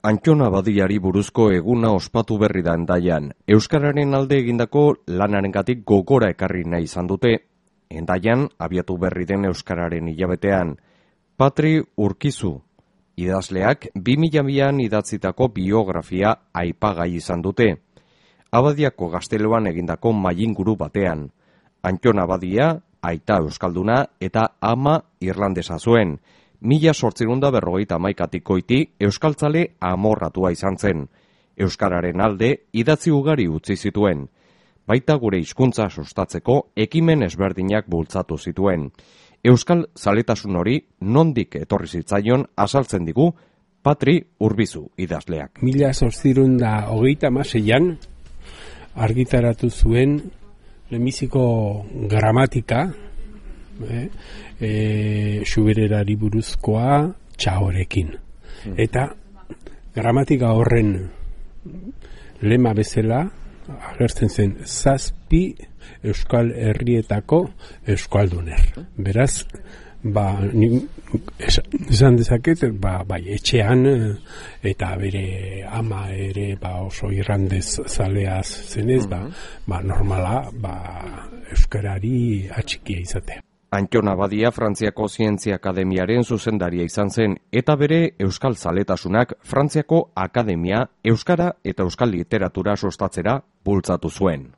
Antxona badiari buruzko eguna ospatu berri da endaian. Euskararen alde egindako lanarengatik gogora ekarri nahi izan dute. Endaian, abiatu berri den Euskararen hilabetean. Patri Urkizu, idazleak 2002an idatzitako biografia aipagai izan dute. Abadiako gazteloan egindako mailinguru batean. Antxona badia, aita Euskalduna eta ama Irlandesa zuen mila sortzirunda berrogeita maikatikoiti euskaltzale amorratua izan zen. Euskararen alde idatzi ugari utzi zituen. Baita gure hizkuntza sustatzeko ekimen ezberdinak bultzatu zituen. Euskal zaletasun hori nondik etorri zitzaion azaltzen digu Patri Urbizu idazleak. Mila sortzirunda hogeita maseian argitaratu zuen lemiziko gramatika, eh, e, subererari buruzkoa txahorekin. Hmm. Eta gramatika horren lema bezala agertzen zen zazpi euskal herrietako euskalduner. Beraz, ba, ni, esan dezaket, ba, bai, etxean eta bere ama ere ba, oso irrandez zaleaz zenez, ba, hmm. ba, normala ba, euskarari atxikia izatea. Antxona Badia Frantziako Zientzia Akademiaren zuzendaria izan zen eta bere Euskal Zaletasunak Frantziako Akademia Euskara eta Euskal Literatura sustatzera bultzatu zuen.